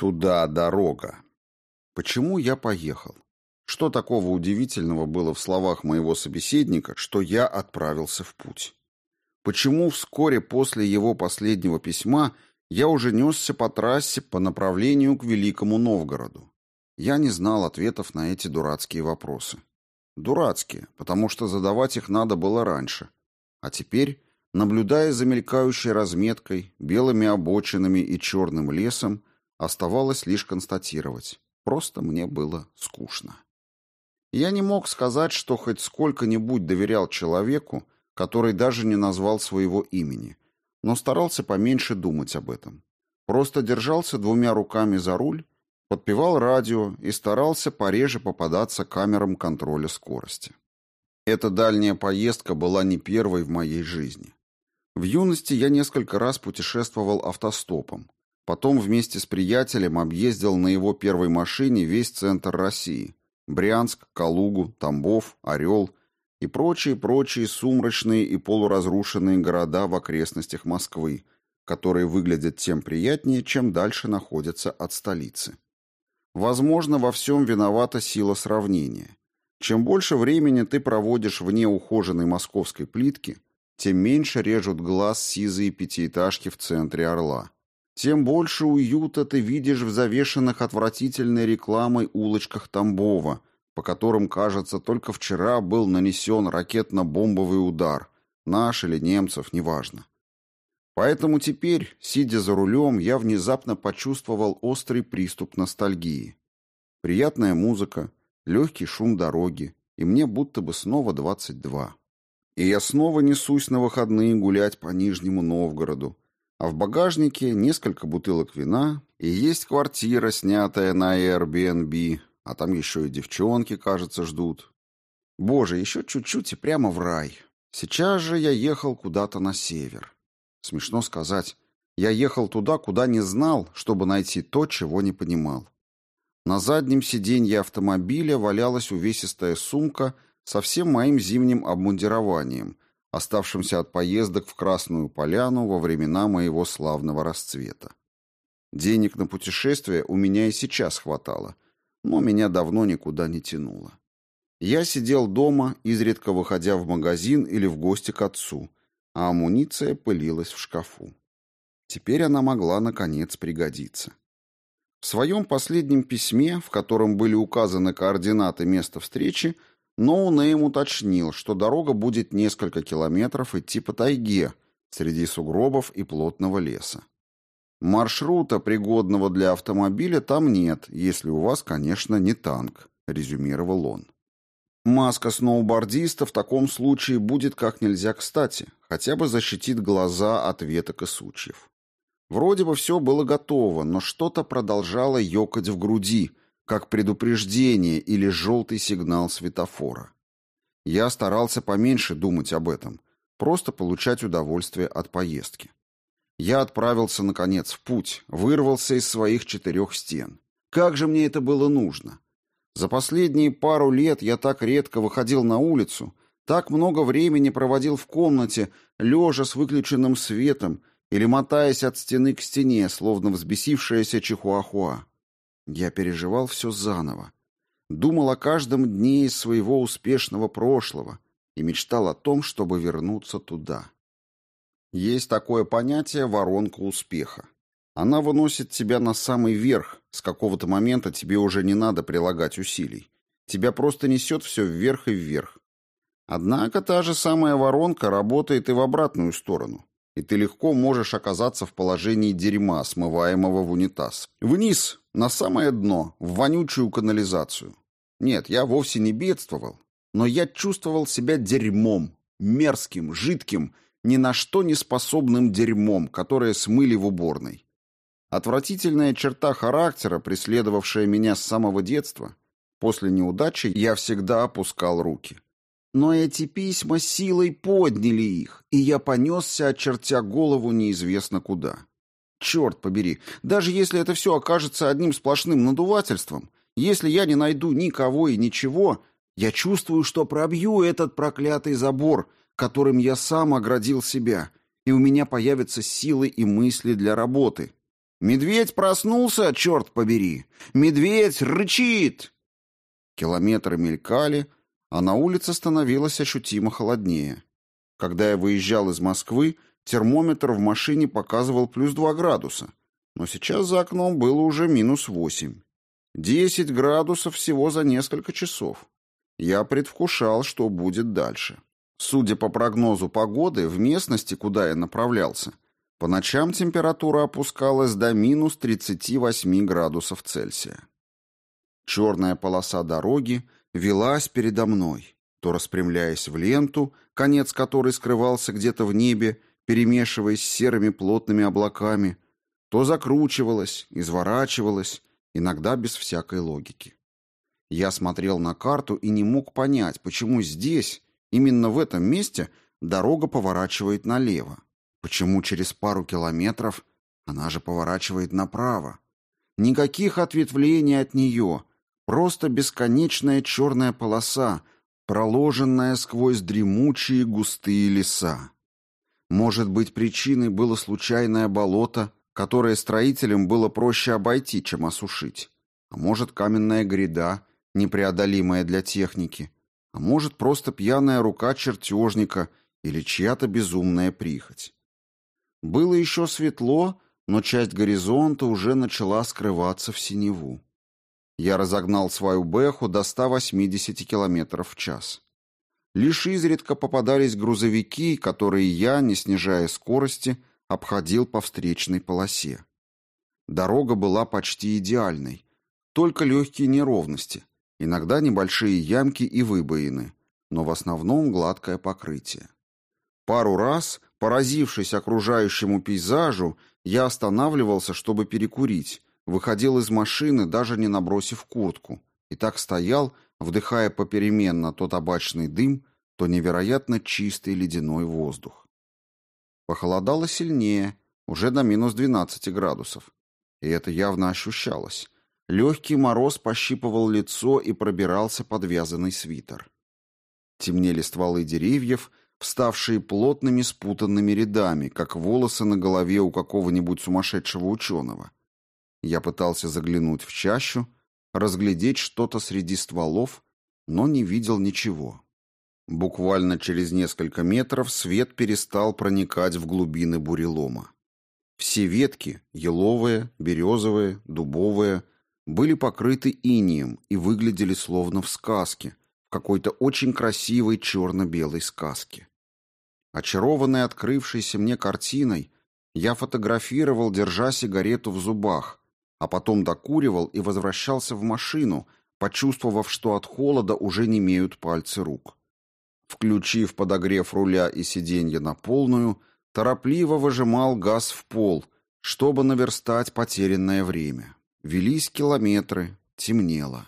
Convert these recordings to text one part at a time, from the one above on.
Туда дорога. Почему я поехал? Что такого удивительного было в словах моего собеседника, что я отправился в путь? Почему вскоре после его последнего письма я уже несся по трассе по направлению к Великому Новгороду? Я не знал ответов на эти дурацкие вопросы. Дурацкие, потому что задавать их надо было раньше. А теперь, наблюдая за мелькающей разметкой, белыми обочинами и черным лесом, Оставалось лишь констатировать. Просто мне было скучно. Я не мог сказать, что хоть сколько-нибудь доверял человеку, который даже не назвал своего имени, но старался поменьше думать об этом. Просто держался двумя руками за руль, подпевал радио и старался пореже попадаться камерам контроля скорости. Эта дальняя поездка была не первой в моей жизни. В юности я несколько раз путешествовал автостопом, Потом вместе с приятелем объездил на его первой машине весь центр России. Брянск, Калугу, Тамбов, Орел и прочие-прочие сумрачные и полуразрушенные города в окрестностях Москвы, которые выглядят тем приятнее, чем дальше находятся от столицы. Возможно, во всем виновата сила сравнения. Чем больше времени ты проводишь вне ухоженной московской плитки, тем меньше режут глаз сизые пятиэтажки в центре Орла тем больше уюта ты видишь в завешенных отвратительной рекламой улочках Тамбова, по которым, кажется, только вчера был нанесен ракетно-бомбовый удар, наш или немцев, неважно. Поэтому теперь, сидя за рулем, я внезапно почувствовал острый приступ ностальгии. Приятная музыка, легкий шум дороги, и мне будто бы снова 22. И я снова несусь на выходные гулять по Нижнему Новгороду, а в багажнике несколько бутылок вина и есть квартира, снятая на Airbnb, а там еще и девчонки, кажется, ждут. Боже, еще чуть-чуть и прямо в рай. Сейчас же я ехал куда-то на север. Смешно сказать, я ехал туда, куда не знал, чтобы найти то, чего не понимал. На заднем сиденье автомобиля валялась увесистая сумка со всем моим зимним обмундированием — оставшимся от поездок в Красную Поляну во времена моего славного расцвета. Денег на путешествие у меня и сейчас хватало, но меня давно никуда не тянуло. Я сидел дома, изредка выходя в магазин или в гости к отцу, а амуниция пылилась в шкафу. Теперь она могла, наконец, пригодиться. В своем последнем письме, в котором были указаны координаты места встречи, Ноунейм уточнил, что дорога будет несколько километров идти по тайге, среди сугробов и плотного леса. Маршрута, пригодного для автомобиля, там нет, если у вас, конечно, не танк, резюмировал он. Маска сноубордиста в таком случае будет как нельзя кстати, хотя бы защитит глаза от веток и сучьев. Вроде бы все было готово, но что-то продолжало ёкать в груди, как предупреждение или желтый сигнал светофора. Я старался поменьше думать об этом, просто получать удовольствие от поездки. Я отправился, наконец, в путь, вырвался из своих четырех стен. Как же мне это было нужно? За последние пару лет я так редко выходил на улицу, так много времени проводил в комнате, лежа с выключенным светом или мотаясь от стены к стене, словно взбесившаяся чихуахуа. Я переживал все заново. Думал о каждом дне из своего успешного прошлого и мечтал о том, чтобы вернуться туда. Есть такое понятие «воронка успеха». Она выносит тебя на самый верх, с какого-то момента тебе уже не надо прилагать усилий. Тебя просто несет все вверх и вверх. Однако та же самая воронка работает и в обратную сторону и ты легко можешь оказаться в положении дерьма, смываемого в унитаз. Вниз, на самое дно, в вонючую канализацию. Нет, я вовсе не бедствовал, но я чувствовал себя дерьмом, мерзким, жидким, ни на что не способным дерьмом, которое смыли в уборной. Отвратительная черта характера, преследовавшая меня с самого детства, после неудачи я всегда опускал руки. Но эти письма силой подняли их, и я понесся, очертя голову неизвестно куда. Черт побери, даже если это все окажется одним сплошным надувательством, если я не найду никого и ничего, я чувствую, что пробью этот проклятый забор, которым я сам оградил себя, и у меня появятся силы и мысли для работы. Медведь проснулся, черт побери! Медведь рычит!» Километры мелькали, а на улице становилось ощутимо холоднее. Когда я выезжал из Москвы, термометр в машине показывал плюс 2 градуса, но сейчас за окном было уже минус 8. 10 градусов всего за несколько часов. Я предвкушал, что будет дальше. Судя по прогнозу погоды, в местности, куда я направлялся, по ночам температура опускалась до минус 38 градусов Цельсия. Черная полоса дороги велась передо мной, то распрямляясь в ленту, конец которой скрывался где-то в небе, перемешиваясь с серыми плотными облаками, то закручивалась, изворачивалась, иногда без всякой логики. Я смотрел на карту и не мог понять, почему здесь, именно в этом месте, дорога поворачивает налево. Почему через пару километров она же поворачивает направо? Никаких ответвлений от нее, просто бесконечная черная полоса, проложенная сквозь дремучие густые леса. Может быть, причиной было случайное болото, которое строителям было проще обойти, чем осушить. А может, каменная гряда, непреодолимая для техники. А может, просто пьяная рука чертежника или чья-то безумная прихоть. Было еще светло, но часть горизонта уже начала скрываться в синеву. Я разогнал свою Бэху до 180 км в час. Лишь изредка попадались грузовики, которые я, не снижая скорости, обходил по встречной полосе. Дорога была почти идеальной, только легкие неровности, иногда небольшие ямки и выбоины, но в основном гладкое покрытие. Пару раз Поразившись окружающему пейзажу, я останавливался, чтобы перекурить, выходил из машины, даже не набросив куртку, и так стоял, вдыхая попеременно то табачный дым, то невероятно чистый ледяной воздух. Похолодало сильнее, уже до минус 12 градусов. И это явно ощущалось. Легкий мороз пощипывал лицо и пробирался под вязаный свитер. Темнели стволы деревьев, вставшие плотными спутанными рядами, как волосы на голове у какого-нибудь сумасшедшего ученого. Я пытался заглянуть в чащу, разглядеть что-то среди стволов, но не видел ничего. Буквально через несколько метров свет перестал проникать в глубины бурелома. Все ветки, еловые, березовые, дубовые, были покрыты инием и выглядели словно в сказке, в какой-то очень красивой черно-белой сказке. Очарованный открывшейся мне картиной, я фотографировал, держа сигарету в зубах, а потом докуривал и возвращался в машину, почувствовав, что от холода уже не имеют пальцы рук. Включив подогрев руля и сиденья на полную, торопливо выжимал газ в пол, чтобы наверстать потерянное время. Велись километры, темнело.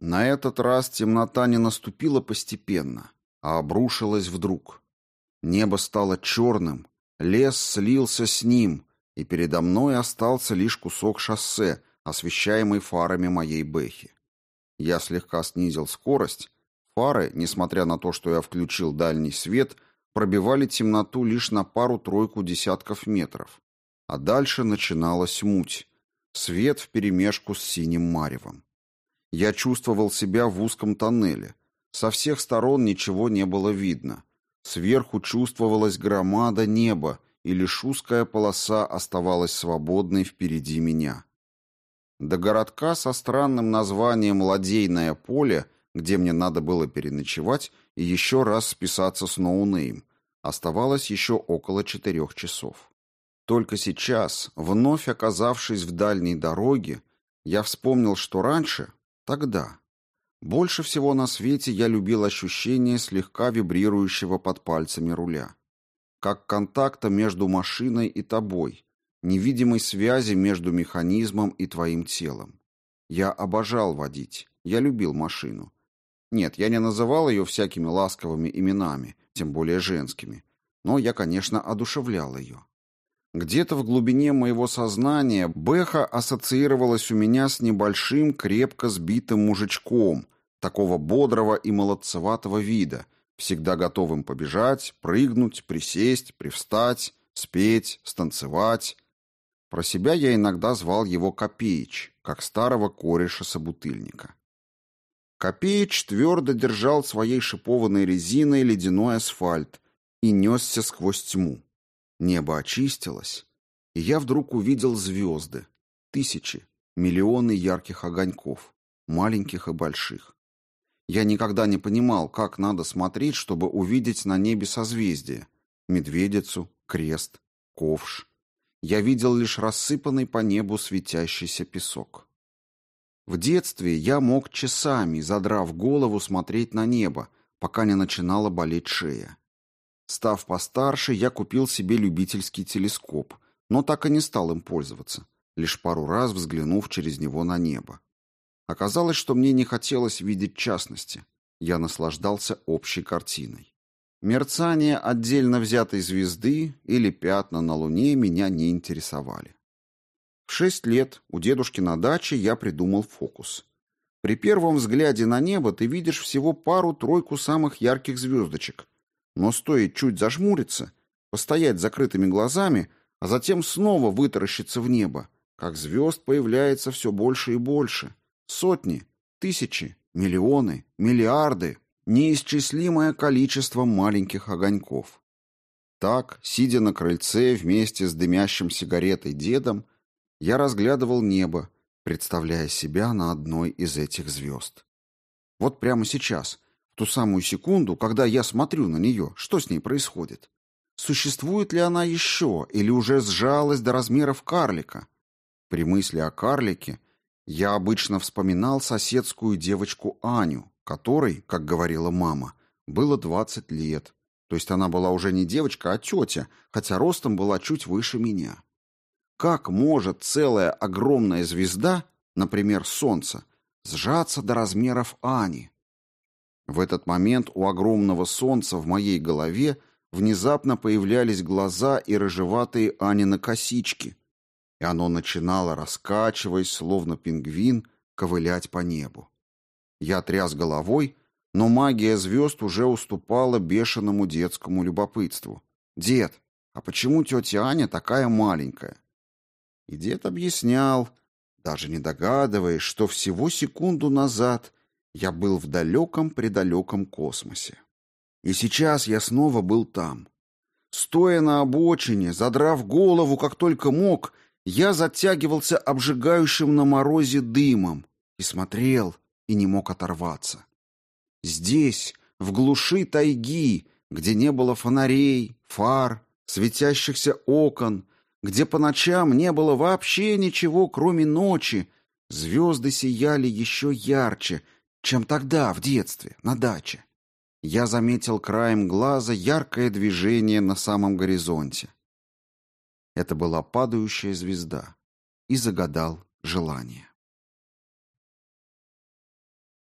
На этот раз темнота не наступила постепенно, а обрушилась вдруг. Небо стало черным, лес слился с ним, и передо мной остался лишь кусок шоссе, освещаемый фарами моей Бэхи. Я слегка снизил скорость. Фары, несмотря на то, что я включил дальний свет, пробивали темноту лишь на пару-тройку десятков метров. А дальше начиналась муть. Свет вперемешку с синим маревом. Я чувствовал себя в узком тоннеле. Со всех сторон ничего не было видно. Сверху чувствовалась громада неба, и лишь узкая полоса оставалась свободной впереди меня. До городка со странным названием «Лодейное поле», где мне надо было переночевать и еще раз списаться с ноунейм, оставалось еще около четырех часов. Только сейчас, вновь оказавшись в дальней дороге, я вспомнил, что раньше, тогда, больше всего на свете я любил ощущение слегка вибрирующего под пальцами руля. Как контакта между машиной и тобой, невидимой связи между механизмом и твоим телом. Я обожал водить, я любил машину. Нет, я не называл ее всякими ласковыми именами, тем более женскими, но я, конечно, одушевлял ее. Где-то в глубине моего сознания Бэха ассоциировалась у меня с небольшим, крепко сбитым мужичком, такого бодрого и молодцеватого вида, всегда готовым побежать, прыгнуть, присесть, привстать, спеть, станцевать. Про себя я иногда звал его Копеич, как старого кореша-собутыльника. Копеич твердо держал своей шипованной резиной ледяной асфальт и несся сквозь тьму. Небо очистилось, и я вдруг увидел звезды. Тысячи, миллионы ярких огоньков, маленьких и больших. Я никогда не понимал, как надо смотреть, чтобы увидеть на небе созвездия. Медведицу, крест, ковш. Я видел лишь рассыпанный по небу светящийся песок. В детстве я мог часами, задрав голову, смотреть на небо, пока не начинала болеть шея. Став постарше, я купил себе любительский телескоп, но так и не стал им пользоваться, лишь пару раз взглянув через него на небо. Оказалось, что мне не хотелось видеть частности. Я наслаждался общей картиной. Мерцание отдельно взятой звезды или пятна на Луне меня не интересовали. В шесть лет у дедушки на даче я придумал фокус. При первом взгляде на небо ты видишь всего пару-тройку самых ярких звездочек, но стоит чуть зажмуриться, постоять закрытыми глазами, а затем снова вытаращиться в небо, как звезд появляется все больше и больше. Сотни, тысячи, миллионы, миллиарды, неисчислимое количество маленьких огоньков. Так, сидя на крыльце вместе с дымящим сигаретой дедом, я разглядывал небо, представляя себя на одной из этих звезд. Вот прямо сейчас, в ту самую секунду, когда я смотрю на нее, что с ней происходит? Существует ли она еще или уже сжалась до размеров карлика? При мысли о карлике я обычно вспоминал соседскую девочку Аню, которой, как говорила мама, было 20 лет. То есть она была уже не девочка, а тетя, хотя ростом была чуть выше меня. Как может целая огромная звезда, например, Солнце, сжаться до размеров Ани? В этот момент у огромного Солнца в моей голове внезапно появлялись глаза и рыжеватые Анины косички, и оно начинало, раскачиваясь, словно пингвин, ковылять по небу. Я тряс головой, но магия звезд уже уступала бешеному детскому любопытству. «Дед, а почему тетя Аня такая маленькая?» И дед объяснял, даже не догадываясь, что всего секунду назад я был в далеком-предалеком космосе. И сейчас я снова был там. Стоя на обочине, задрав голову, как только мог, я затягивался обжигающим на морозе дымом и смотрел, и не мог оторваться. Здесь, в глуши тайги, где не было фонарей, фар, светящихся окон, где по ночам не было вообще ничего, кроме ночи, звезды сияли еще ярче, чем тогда, в детстве, на даче. Я заметил краем глаза яркое движение на самом горизонте. Это была падающая звезда и загадал желание.